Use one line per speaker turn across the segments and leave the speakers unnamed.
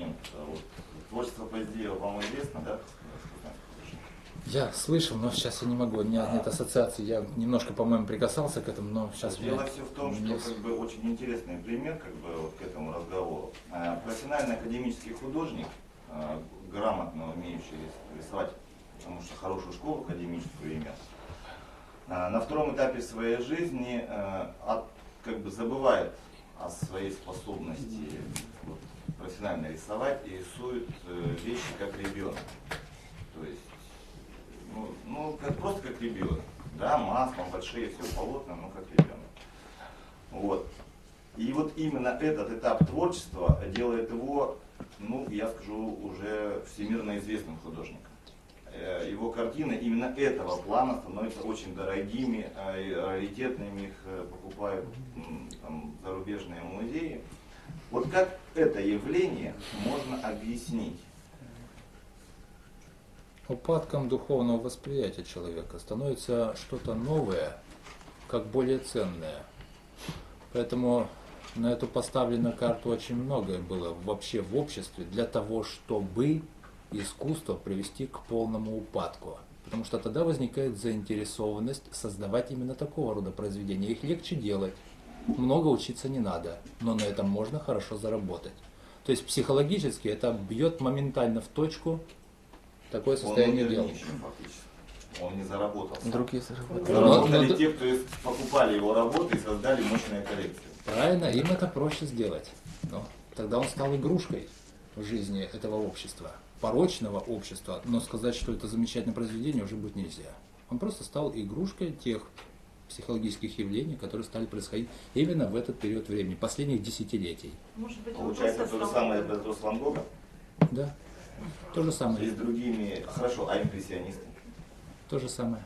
момент. Вот, творчество Поздеева вам известно, да?
Я слышал, но сейчас я не могу, у меня нет ассоциации. Я немножко, по-моему, прикасался к этому, но сейчас
Дело все в том, что как бы очень интересный пример как бы вот к этому разговору. Э, Профессиональный академический художник, э, грамотно умеющий рис- рисовать, потому что хорошую школу академическую имел, э, на втором этапе своей жизни э, от- как бы забывает о своей способности вот, профессионально рисовать и рисует э, вещи как ребенок. То есть ну, ну, как, просто как ребенок. Да, маслом, большие, все полотна, ну как ребенок. Вот. И вот именно этот этап творчества делает его, ну, я скажу, уже всемирно известным художником. Э, Его картины именно этого плана становятся очень дорогими, и раритетными, их э, покупают там, зарубежные музеи. Вот как это явление можно объяснить?
упадком духовного восприятия человека становится что-то новое, как более ценное. Поэтому на эту поставлено карту очень многое было вообще в обществе для того, чтобы искусство привести к полному упадку. Потому что тогда возникает заинтересованность создавать именно такого рода произведения. Их легче делать, много учиться не надо, но на этом можно хорошо заработать. То есть психологически это бьет моментально в точку такое
Он
состояние дел.
Он не заработал.
Другие заработали.
Заработали
Ну, ну,
те, кто покупали его работы и создали мощные коллекции.
Правильно, им это проще сделать. Но тогда он стал игрушкой в жизни этого общества, порочного общества, но сказать, что это замечательное произведение, уже будет нельзя. Он просто стал игрушкой тех психологических явлений, которые стали происходить именно в этот период времени, последних десятилетий.
Может быть,
Получается то же самое
таким.
это с Ван Гога
Да, то же
и
самое,
с другими. Хорошо, а импрессионисты?
то же самое.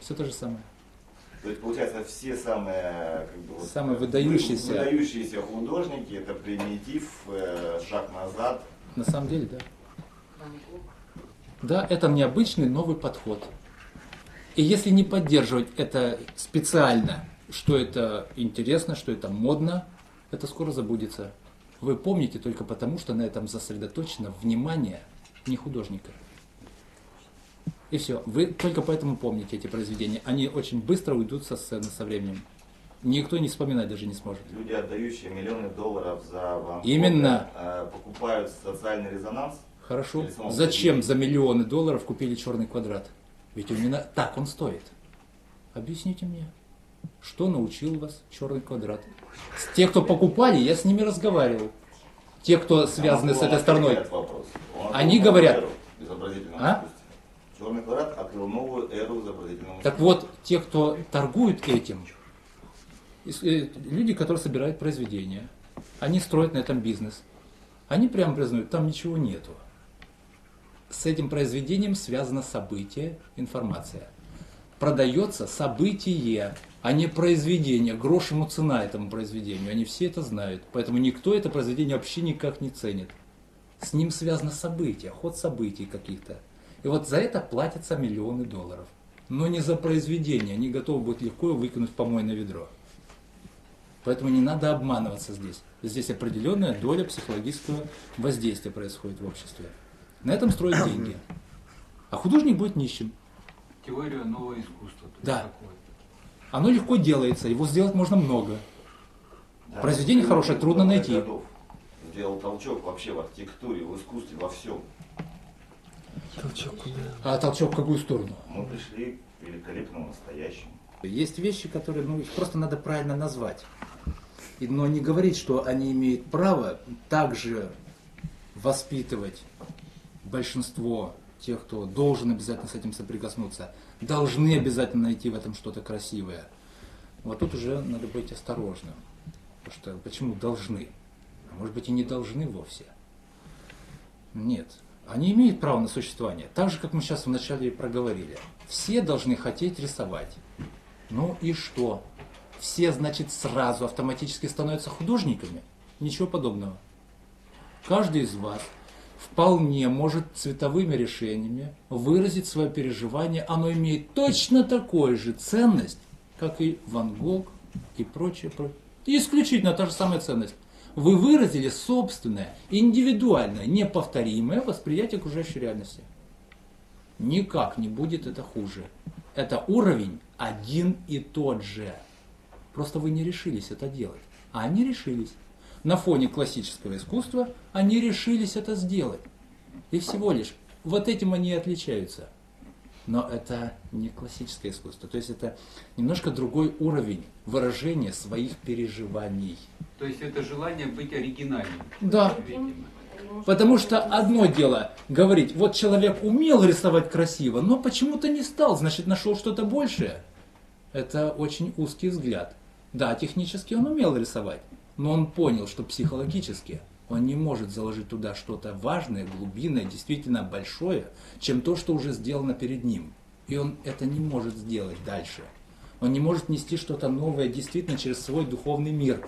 Все то же самое.
То есть, получается, все самые, как бы, вот,
Самые выдающиеся.
вы- выдающиеся художники, это примитив, э, шаг назад.
На самом деле, да. Да, это необычный новый подход. И если не поддерживать это специально, что это интересно, что это модно, это скоро забудется. Вы помните только потому, что на этом засредоточено внимание не художника. И все. Вы только поэтому помните эти произведения. Они очень быстро уйдут со сцены со временем. Никто не вспоминать даже не сможет.
Люди, отдающие миллионы долларов за Гога,
Именно.
э, покупают социальный резонанс.
Хорошо. Зачем за миллионы долларов купили черный квадрат? Ведь именно так он стоит. Объясните мне, что научил вас черный квадрат? Те, кто покупали, я с ними разговаривал. Те, кто связаны с этой стороной. Они говорят- А?
Черный квадрат открыл новую эру в изобразительном
Так вот, те, кто торгуют этим, люди, которые собирают произведения, они строят на этом бизнес. Они прямо признают, там ничего нету. С этим произведением связано событие, информация. Продается событие, а не произведение. Грош ему цена этому произведению. Они все это знают. Поэтому никто это произведение вообще никак не ценит. С ним связано событие, ход событий каких-то. И вот за это платятся миллионы долларов. Но не за произведение. Они готовы будут легко выкинуть помойное ведро. Поэтому не надо обманываться здесь. Здесь определенная доля психологического воздействия происходит в обществе. На этом строят деньги. А художник будет нищим.
Теория нового искусства.
Да.
такое.
Оно легко делается, его сделать можно много.
Да,
Произведение
ну,
хорошее трудно
много
найти.
годов Сделал толчок вообще в архитектуре, в искусстве, во всем.
Толчок куда?
А толчок в какую сторону?
Мы пришли к великолепному настоящему.
Есть вещи, которые, ну, их просто надо правильно назвать. Но не говорить, что они имеют право также воспитывать большинство тех, кто должен обязательно с этим соприкоснуться, должны обязательно найти в этом что-то красивое. Вот тут уже надо быть осторожным. Потому что почему должны? А может быть и не должны вовсе. Нет. Они имеют право на существование. Так же, как мы сейчас вначале и проговорили. Все должны хотеть рисовать. Ну и что? Все, значит, сразу автоматически становятся художниками? Ничего подобного. Каждый из вас вполне может цветовыми решениями выразить свое переживание. Оно имеет точно такую же ценность, как и Ван Гог и прочее. про- И исключительно та же самая ценность. Вы выразили собственное, индивидуальное, неповторимое восприятие окружающей реальности. Никак не будет это хуже. Это уровень один и тот же. Просто вы не решились это делать. А они решились. На фоне классического искусства они решились это сделать. И всего лишь. Вот этим они и отличаются. Но это не классическое искусство. То есть это немножко другой уровень выражения своих переживаний.
То есть это желание быть оригинальным.
Да.
Видимо.
Потому что одно дело говорить, вот человек умел рисовать красиво, но почему-то не стал, значит нашел что-то большее. Это очень узкий взгляд. Да, технически он умел рисовать, но он понял, что психологически он не может заложить туда что-то важное, глубинное, действительно большое, чем то, что уже сделано перед ним. И он это не может сделать дальше. Он не может нести что-то новое действительно через свой духовный мир.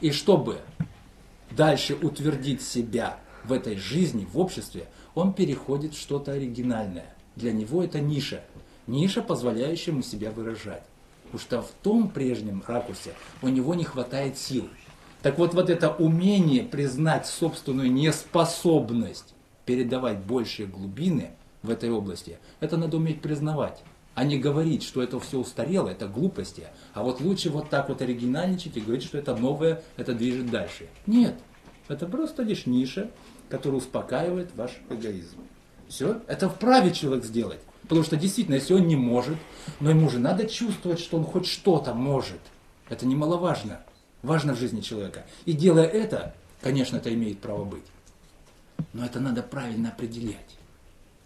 И чтобы дальше утвердить себя в этой жизни, в обществе, он переходит в что-то оригинальное. Для него это ниша. Ниша, позволяющая ему себя выражать. Потому что в том прежнем ракурсе у него не хватает сил. Так вот, вот это умение признать собственную неспособность передавать большие глубины в этой области, это надо уметь признавать. А не говорить, что это все устарело, это глупости. А вот лучше вот так вот оригинальничать и говорить, что это новое, это движет дальше. Нет, это просто лишь ниша, которая успокаивает ваш эгоизм. Все, это вправе человек сделать. Потому что действительно, если он не может, но ему же надо чувствовать, что он хоть что-то может. Это немаловажно. Важно в жизни человека. И делая это, конечно, это имеет право быть. Но это надо правильно определять.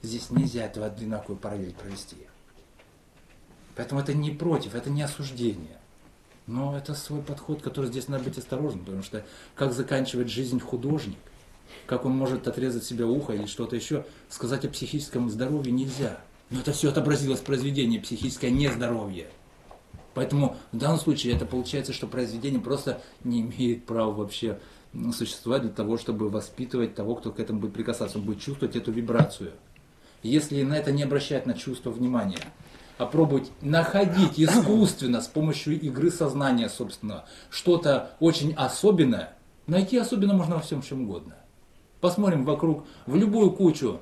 Здесь нельзя этого одинаковую параллель провести. Поэтому это не против, это не осуждение. Но это свой подход, который здесь надо быть осторожным, потому что как заканчивает жизнь художник, как он может отрезать себе ухо или что-то еще, сказать о психическом здоровье нельзя. Но это все отобразилось в произведении психическое нездоровье. Поэтому в данном случае это получается, что произведение просто не имеет права вообще существовать для того, чтобы воспитывать того, кто к этому будет прикасаться. Он будет чувствовать эту вибрацию. Если на это не обращать на чувство внимания, а пробовать находить искусственно с помощью игры сознания собственного что-то очень особенное, найти особенно можно во всем чем угодно. Посмотрим вокруг, в любую кучу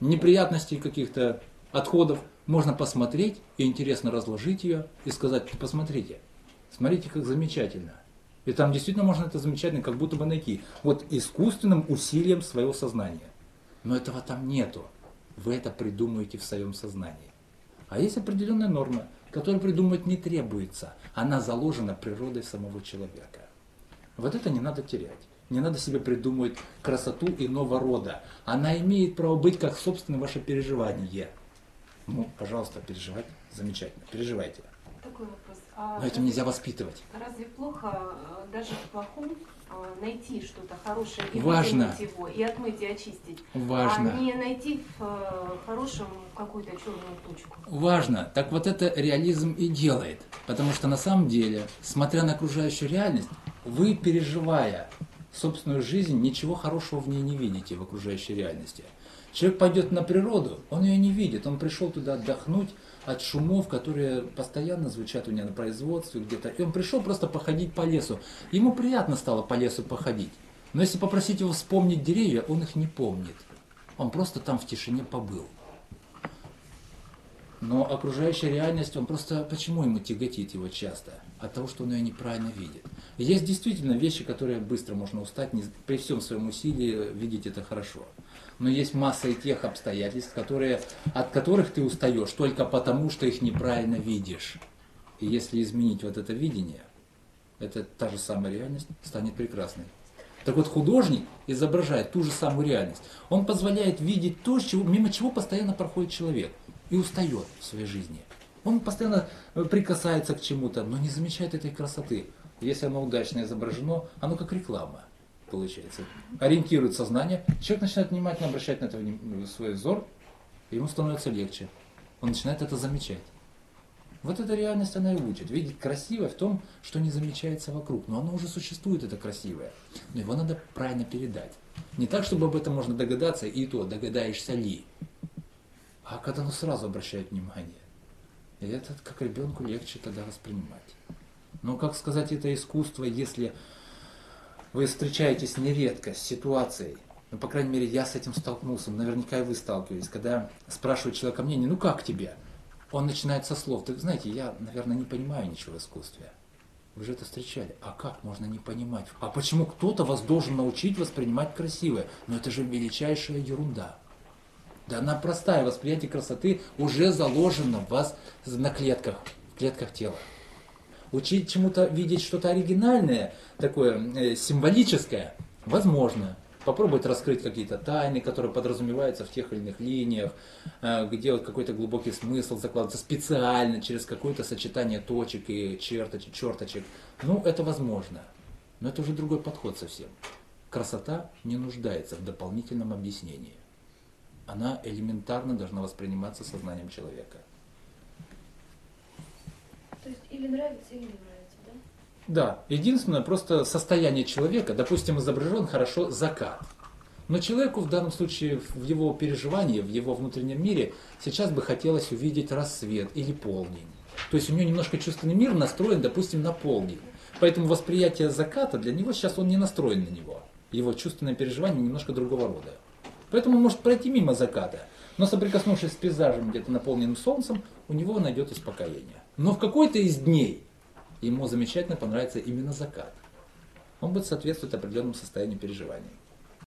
неприятностей каких-то, отходов, можно посмотреть и интересно разложить ее и сказать, посмотрите, смотрите, как замечательно. И там действительно можно это замечательно как будто бы найти. Вот искусственным усилием своего сознания. Но этого там нету. Вы это придумаете в своем сознании. А есть определенная норма, которую придумать не требуется. Она заложена природой самого человека. Вот это не надо терять. Не надо себе придумывать красоту иного рода. Она имеет право быть как собственное ваше переживание. Ну, пожалуйста, переживать замечательно. Переживайте.
Такой вопрос. А
Но этим нельзя воспитывать.
Разве плохо э, даже в плохом найти что-то хорошее и
Важно.
его, и отмыть, и очистить?
Важно.
А не найти в э, хорошем какую-то черную точку.
Важно. Так вот это реализм и делает. Потому что на самом деле, смотря на окружающую реальность, вы, переживая собственную жизнь, ничего хорошего в ней не видите в окружающей реальности. Человек пойдет на природу, он ее не видит, он пришел туда отдохнуть от шумов, которые постоянно звучат у него на производстве где-то. И он пришел просто походить по лесу. Ему приятно стало по лесу походить. Но если попросить его вспомнить деревья, он их не помнит. Он просто там в тишине побыл. Но окружающая реальность, он просто, почему ему тяготит его часто? От того, что он ее неправильно видит. Есть действительно вещи, которые быстро можно устать, не- при всем своем усилии видеть это хорошо. Но есть масса и тех обстоятельств, которые, от которых ты устаешь только потому, что их неправильно видишь. И если изменить вот это видение, это та же самая реальность станет прекрасной. Так вот, художник изображает ту же самую реальность. Он позволяет видеть то, чего- мимо чего постоянно проходит человек и устает в своей жизни. Он постоянно э, прикасается к чему-то, но не замечает этой красоты. Если оно удачно изображено, оно как реклама получается. Ориентирует сознание, человек начинает внимательно обращать на это свой взор, ему становится легче. Он начинает это замечать. Вот эта реальность она и учит. Видеть красивое в том, что не замечается вокруг. Но оно уже существует, это красивое. Но его надо правильно передать. Не так, чтобы об этом можно догадаться, и то догадаешься ли. А когда оно сразу обращает внимание. И это как ребенку легче тогда воспринимать. Но как сказать, это искусство, если вы встречаетесь нередко с ситуацией, ну, по крайней мере, я с этим столкнулся, наверняка и вы сталкивались, когда спрашивают человека мнение, ну как тебе? Он начинает со слов, ты знаете, я, наверное, не понимаю ничего в искусстве. Вы же это встречали. А как можно не понимать? А почему кто-то вас должен научить воспринимать красивое? Но это же величайшая ерунда. Да она простая, восприятие красоты уже заложено в вас на клетках, в клетках тела. Учить чему-то видеть что-то оригинальное, такое э, символическое, возможно. Попробовать раскрыть какие-то тайны, которые подразумеваются в тех или иных линиях, э, где вот какой-то глубокий смысл закладывается специально через какое-то сочетание точек и черточек, черточек. Ну, это возможно. Но это уже другой подход совсем. Красота не нуждается в дополнительном объяснении. Она элементарно должна восприниматься сознанием человека.
Или нравится, или не нравится, да?
Да, единственное просто состояние человека, допустим, изображен хорошо закат. Но человеку в данном случае, в его переживании, в его внутреннем мире, сейчас бы хотелось увидеть рассвет или полдень. То есть у него немножко чувственный мир настроен, допустим, на полдень. Поэтому восприятие заката для него сейчас он не настроен на него. Его чувственное переживание немножко другого рода. Поэтому он может пройти мимо заката, но соприкоснувшись с пейзажем где-то наполненным солнцем, у него найдет успокоение. Но в какой-то из дней ему замечательно понравится именно закат. Он будет соответствовать определенному состоянию переживания.